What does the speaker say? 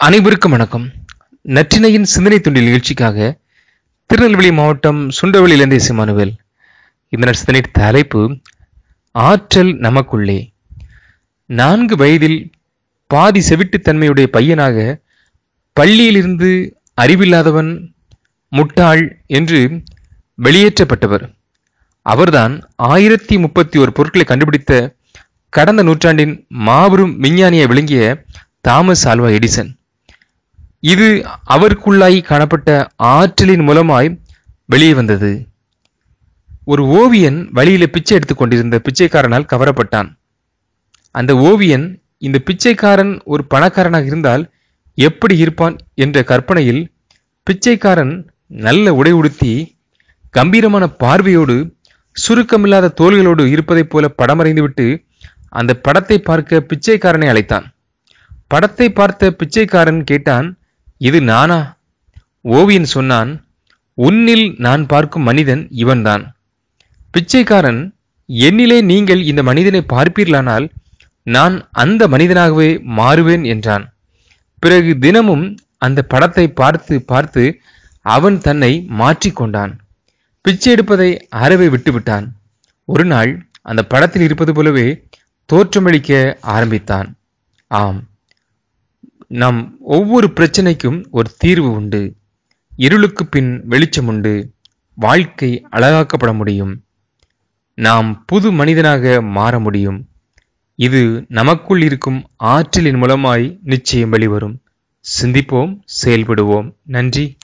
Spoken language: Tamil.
அனைவருக்கும் வணக்கம். நற்றினையின் சிந்தனை துண்டில் நிகழ்ச்சிக்காக திருநெல்வேலி மாவட்டம் சுண்டவளியிலிருந்து இசைமானுவேல் இந்த சிந்தனை தலைப்பு ஆற்றல் நமக்குள்ளே. நான்கு வயதில் பாதி செவிட்டுத்தன்மையுடைய பையனாக பள்ளியிலிருந்து அறிவில்லாதவன் முட்டாள் என்று வெளியேற்றப்பட்டவர். அவர்தான் ஆயிரத்தி முப்பத்தி ஒரு பொருட்களை கண்டுபிடித்த கடந்த நூற்றாண்டின் மாபெரும் விஞ்ஞானியை விளங்கிய தாமஸ் ஆல்வா எடிசன். இது அவருக்குள்ளாய் காணப்பட்ட ஆற்றலின் மூலமாய் வெளியே வந்தது. ஒரு ஓவியன் வழியில பிச்சை எடுத்துக் கொண்டிருந்த பிச்சைக்காரனால் கவரப்பட்டான். அந்த ஓவியன் இந்த பிச்சைக்காரன் ஒரு பணக்காரனாக இருந்தால் எப்படி இருப்பான் என்ற கற்பனையில் பிச்சைக்காரன் நல்ல உடை உடுத்தி கம்பீரமான பார்வையோடு சுருக்கமில்லாத தோள்களோடு இருப்பதைப் போல படமறைந்துவிட்டு அந்த படத்தை பார்க்க பிச்சைக்காரனை அழைத்தான். படத்தை பார்த்த பிச்சைக்காரன் கேட்டான் இது நானா? ஓவியன் சொன்னான் உன்னில் நான் பார்க்கும் மனிதன் இவன்தான். பிச்சைக்காரன் என்னிலே நீங்கள் இந்த மனிதனை பார்ப்பீர்களானால் நான் அந்த மனிதனாகவே மாறுவேன் என்றான். பிறகு தினமும் அந்த படத்தை பார்த்து பார்த்து அவன் தன்னை மாற்றிக்கொண்டான் பிச்சை எடுப்பதை அறவே விட்டுவிட்டான். ஒரு நாள் அந்த படத்தில் இருப்பது போலவே தோற்றமளிக்க ஆரம்பித்தான். ஆம் நம் ஒவ்வொரு பிரச்சனைக்கும் ஒரு தீர்வு உண்டு. இருளுக்கு பின் வெளிச்சம் உண்டு. வாழ்க்கை அழகாக்கப்பட முடியும். நாம் புது மனிதனாக மாற முடியும். இது நமக்குள் இருக்கும் ஆற்றலின் மூலமாய் நிச்சயம் வெளிவரும். சிந்திப்போம் செயல்படுவோம். நன்றி.